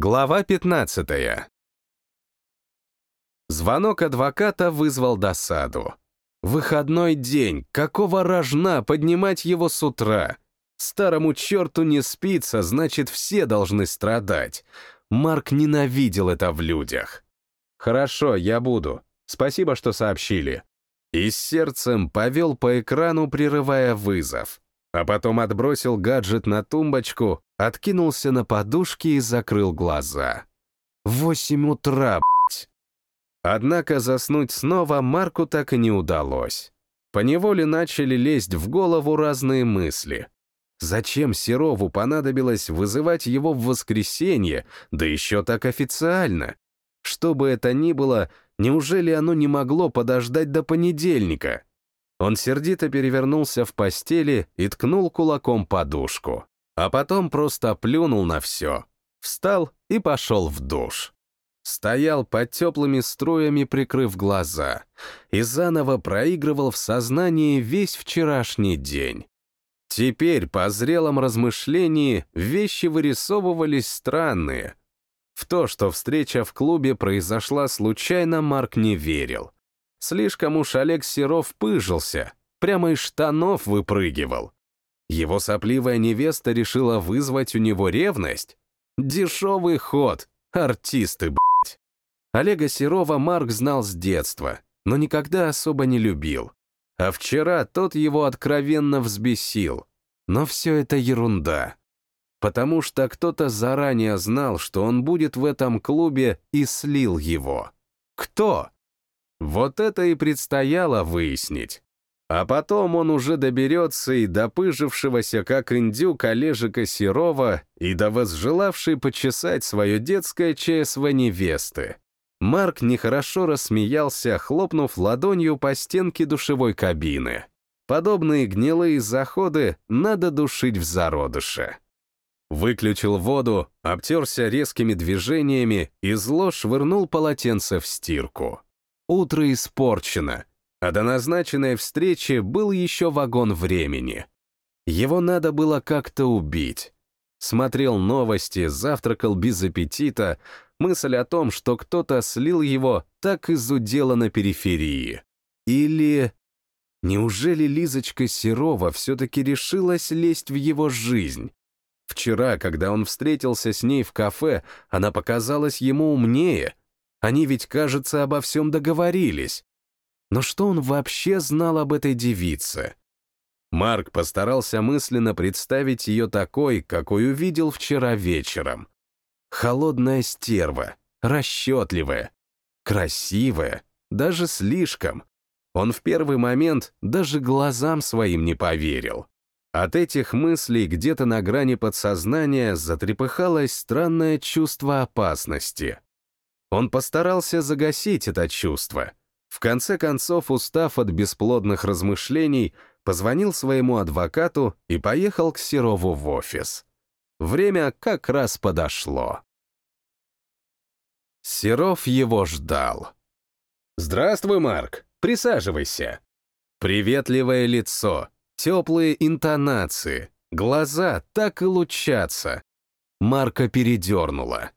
Глава 15. Звонок адвоката вызвал досаду. Выходной день, какого рожна поднимать его с утра? Старому черту не спится, значит, все должны страдать. Марк ненавидел это в людях. «Хорошо, я буду. Спасибо, что сообщили». И с сердцем повел по экрану, прерывая вызов. А потом отбросил гаджет на тумбочку, откинулся на подушке и закрыл глаза. Восемь утра, блядь. Однако заснуть снова Марку так и не удалось. Поневоле начали лезть в голову разные мысли. Зачем Серову понадобилось вызывать его в воскресенье, да еще так официально? Что бы это ни было, неужели оно не могло подождать до понедельника? Он сердито перевернулся в постели и ткнул кулаком подушку а потом просто плюнул на все, встал и пошел в душ. Стоял под теплыми струями, прикрыв глаза, и заново проигрывал в сознании весь вчерашний день. Теперь, по зрелом размышлении, вещи вырисовывались странные. В то, что встреча в клубе произошла случайно, Марк не верил. Слишком уж Олег Серов пыжился, прямо из штанов выпрыгивал. Его сопливая невеста решила вызвать у него ревность? Дешевый ход, артисты, блядь. Олега Серова Марк знал с детства, но никогда особо не любил. А вчера тот его откровенно взбесил. Но все это ерунда. Потому что кто-то заранее знал, что он будет в этом клубе и слил его. Кто? Вот это и предстояло выяснить. А потом он уже доберется и до пыжившегося как индюк Олежика Серова, и до возжелавшей почесать свое детское ЧСВ невесты. Марк нехорошо рассмеялся, хлопнув ладонью по стенке душевой кабины. Подобные гнилые заходы надо душить в зародыше. Выключил воду, обтерся резкими движениями и зло швырнул полотенце в стирку. Утро испорчено, а до назначенной встречи был еще вагон времени. Его надо было как-то убить. Смотрел новости, завтракал без аппетита, мысль о том, что кто-то слил его, так изудела на периферии. Или... Неужели Лизочка Серова все-таки решилась лезть в его жизнь? Вчера, когда он встретился с ней в кафе, она показалась ему умнее. Они ведь, кажется, обо всем договорились. Но что он вообще знал об этой девице? Марк постарался мысленно представить ее такой, какой увидел вчера вечером. Холодная стерва, расчетливая, красивая, даже слишком. Он в первый момент даже глазам своим не поверил. От этих мыслей где-то на грани подсознания затрепыхалось странное чувство опасности. Он постарался загасить это чувство, в конце концов, устав от бесплодных размышлений, позвонил своему адвокату и поехал к Серову в офис. Время как раз подошло. Серов его ждал. «Здравствуй, Марк. Присаживайся». Приветливое лицо, теплые интонации, глаза так и лучатся. Марка передернула.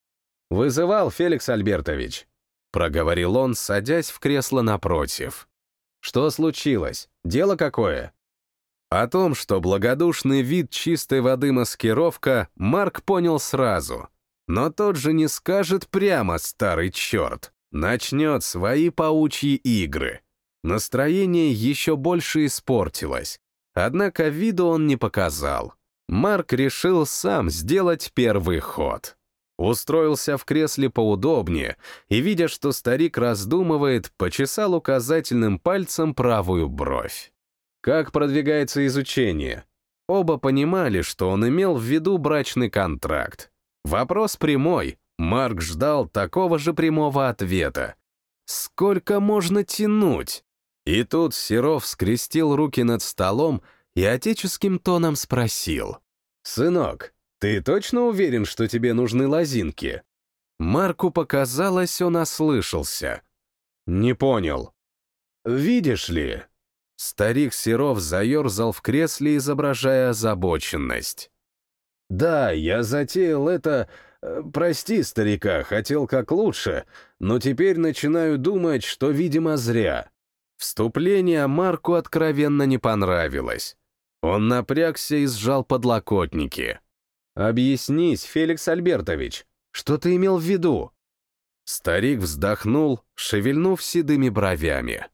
«Вызывал, Феликс Альбертович?» — проговорил он, садясь в кресло напротив. «Что случилось? Дело какое?» О том, что благодушный вид чистой воды маскировка, Марк понял сразу. Но тот же не скажет прямо, старый черт. Начнет свои паучьи игры. Настроение еще больше испортилось. Однако виду он не показал. Марк решил сам сделать первый ход. Устроился в кресле поудобнее и, видя, что старик раздумывает, почесал указательным пальцем правую бровь. Как продвигается изучение? Оба понимали, что он имел в виду брачный контракт. Вопрос прямой. Марк ждал такого же прямого ответа. Сколько можно тянуть? И тут Серов скрестил руки над столом и отеческим тоном спросил. «Сынок, «Ты точно уверен, что тебе нужны лозинки?» Марку показалось, он ослышался. «Не понял». «Видишь ли...» Старик Серов заерзал в кресле, изображая озабоченность. «Да, я затеял это Э, прости, старика, хотел как лучше, но теперь начинаю думать, что, видимо, зря. Вступление Марку откровенно не понравилось. Он напрягся и сжал подлокотники. «Объяснись, Феликс Альбертович, что ты имел в виду?» Старик вздохнул, шевельнув седыми бровями.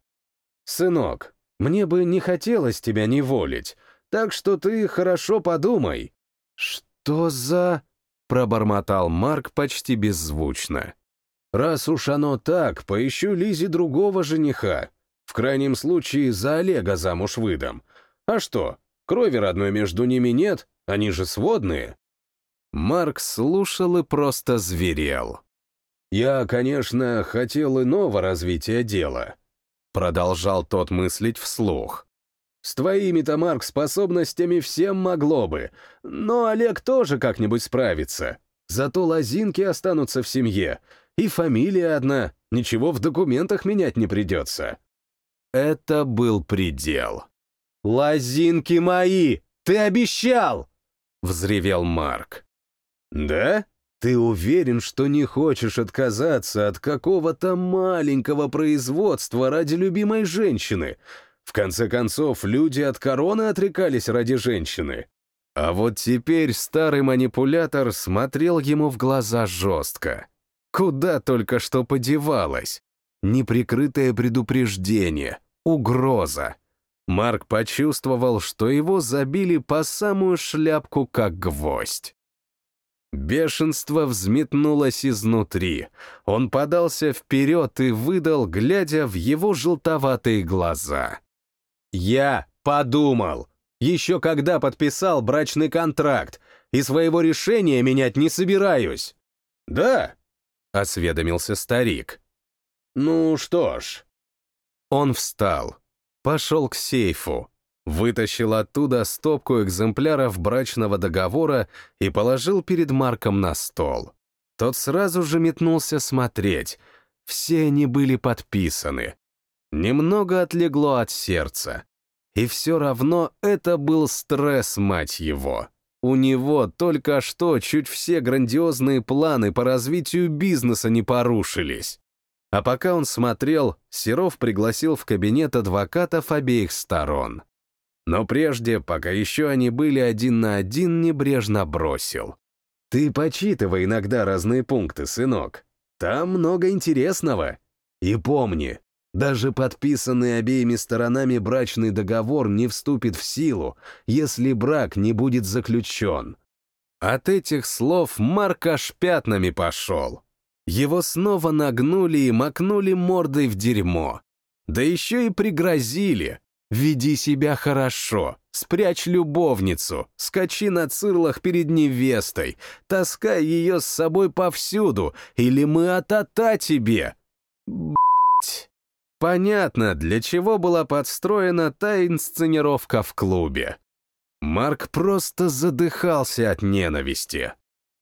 «Сынок, мне бы не хотелось тебя неволить, так что ты хорошо подумай». «Что за...» — пробормотал Марк почти беззвучно. «Раз уж оно так, поищу Лизе другого жениха. В крайнем случае, за Олега замуж выдам. А что, крови родной между ними нет, они же сводные». Марк слушал и просто зверел. «Я, конечно, хотел иного развития дела», — продолжал тот мыслить вслух. «С твоими-то, Марк, способностями всем могло бы, но Олег тоже как-нибудь справится. Зато лозинки останутся в семье, и фамилия одна, ничего в документах менять не придется». Это был предел. «Лозинки мои! Ты обещал!» — взревел Марк. «Да? Ты уверен, что не хочешь отказаться от какого-то маленького производства ради любимой женщины? В конце концов, люди от короны отрекались ради женщины». А вот теперь старый манипулятор смотрел ему в глаза жестко. Куда только что подевалось? Неприкрытое предупреждение, угроза. Марк почувствовал, что его забили по самую шляпку, как гвоздь. Бешенство взметнулось изнутри. Он подался вперед и выдал, глядя в его желтоватые глаза. «Я подумал. Еще когда подписал брачный контракт, и своего решения менять не собираюсь». «Да?» — осведомился старик. «Ну что ж». Он встал, пошел к сейфу, вытащил оттуда стопку экземпляров брачного договора и положил перед Марком на стол. Тот сразу же метнулся смотреть. Все они были подписаны. Немного отлегло от сердца. И все равно это был стресс, мать его. У него только что чуть все грандиозные планы по развитию бизнеса не порушились. А пока он смотрел, Серов пригласил в кабинет адвокатов обеих сторон. Но прежде, пока еще они были один на один, небрежно бросил. «Ты почитывай иногда разные пункты, сынок. Там много интересного. И помни, даже подписанный обеими сторонами брачный договор не вступит в силу, если брак не будет заключен». От этих слов Марк аж пятнами пошел. Его снова нагнули и макнули мордой в дерьмо. Да еще и пригрозили, Веди себя хорошо, спрячь любовницу, скачи на цирлах перед невестой, таскай ее с собой повсюду, или мы атата тебе. Б***ь. Понятно, для чего была подстроена та инсценировка в клубе. Марк просто задыхался от ненависти.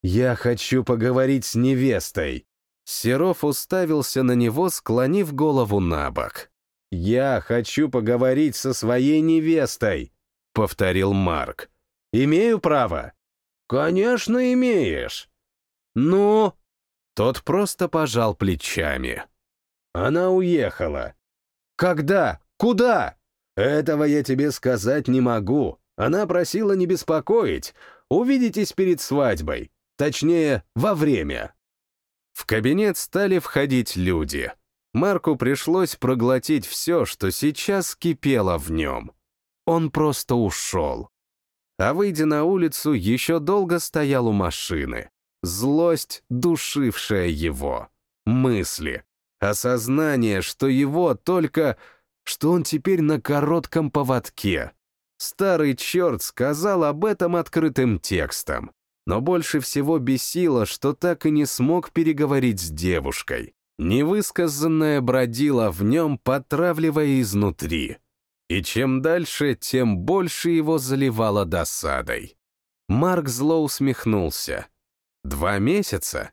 «Я хочу поговорить с невестой». Серов уставился на него, склонив голову на бок. «Я хочу поговорить со своей невестой», — повторил Марк. «Имею право?» «Конечно, имеешь». «Ну?» Тот просто пожал плечами. «Она уехала». «Когда? Куда?» «Этого я тебе сказать не могу. Она просила не беспокоить. Увидитесь перед свадьбой. Точнее, во время». В кабинет стали входить люди. Марку пришлось проглотить все, что сейчас кипело в нем. Он просто ушел. А выйдя на улицу, еще долго стоял у машины. Злость, душившая его. Мысли. Осознание, что его только... что он теперь на коротком поводке. Старый черт сказал об этом открытым текстом. Но больше всего бесило, что так и не смог переговорить с девушкой. Невысказанное бродило в нем, потравливая изнутри. И чем дальше, тем больше его заливало досадой. Марк зло усмехнулся. Два месяца?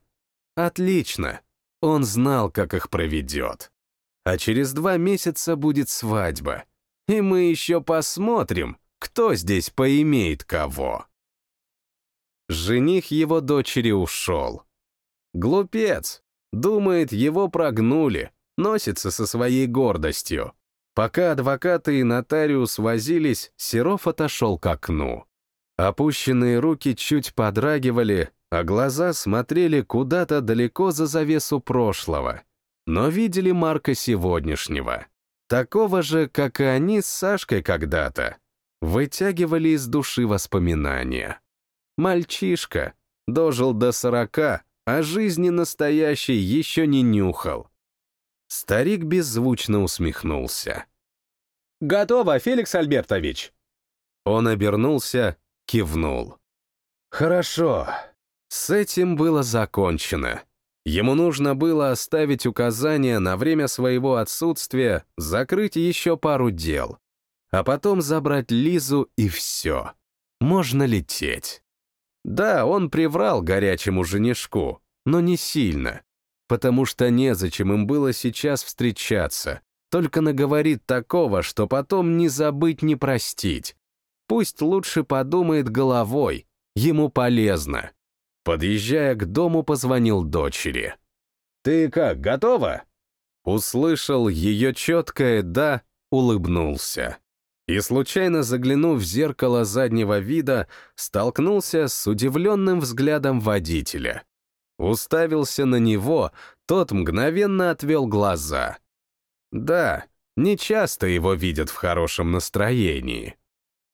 Отлично. Он знал, как их проведет. А через два месяца будет свадьба. И мы еще посмотрим, кто здесь поимеет кого. жених его дочери ушел. Глупец. Думает, его прогнули, носится со своей гордостью. Пока адвокаты и нотариус возились, Серов отошел к окну. Опущенные руки чуть подрагивали, а глаза смотрели куда-то далеко за завесу прошлого, но видели Марка сегодняшнего. Такого же, как и они с Сашкой когда-то. Вытягивали из души воспоминания. Мальчишка. Дожил до сорока, а жизни настоящей еще не нюхал. Старик беззвучно усмехнулся. «Готово, Феликс Альбертович!» Он обернулся, кивнул. «Хорошо». С этим было закончено. Ему нужно было оставить указания на время своего отсутствия, закрыть еще пару дел, а потом забрать Лизу и все. Можно лететь. Да, он приврал горячему женишку, но не сильно, потому что незачем им было сейчас встречаться, только наговорит такого, что потом не забыть, не простить. Пусть лучше подумает головой, ему полезно. Подъезжая к дому, позвонил дочери. «Ты как, готова?» Услышал ее четкое «да», улыбнулся и, случайно заглянув в зеркало заднего вида, столкнулся с удивленным взглядом водителя. Уставился на него, тот мгновенно отвел глаза. Да, нечасто его видят в хорошем настроении.